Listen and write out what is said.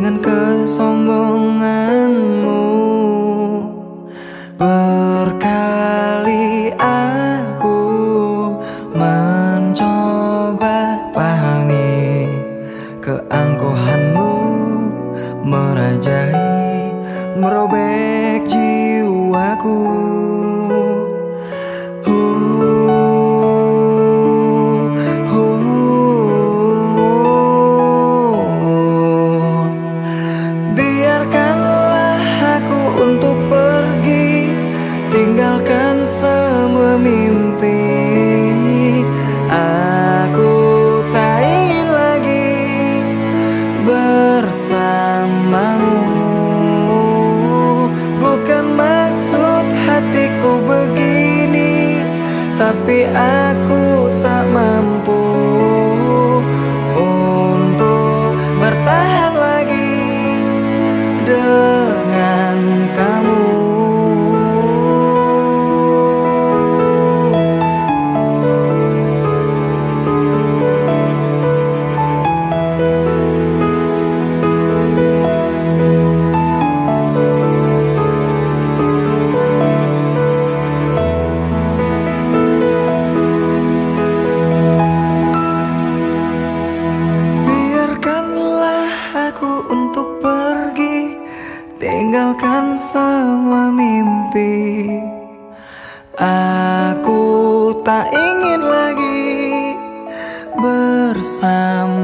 dengan kesombonganmu. Berkali aku mencoba pahami Keangkuhanmu merajai merobek jiwaku bersamamu. Bukan maksud hatiku begini Tapi aku tak mampu Tinggalkan semua mimpi. Aku tak ingin lagi bersamamu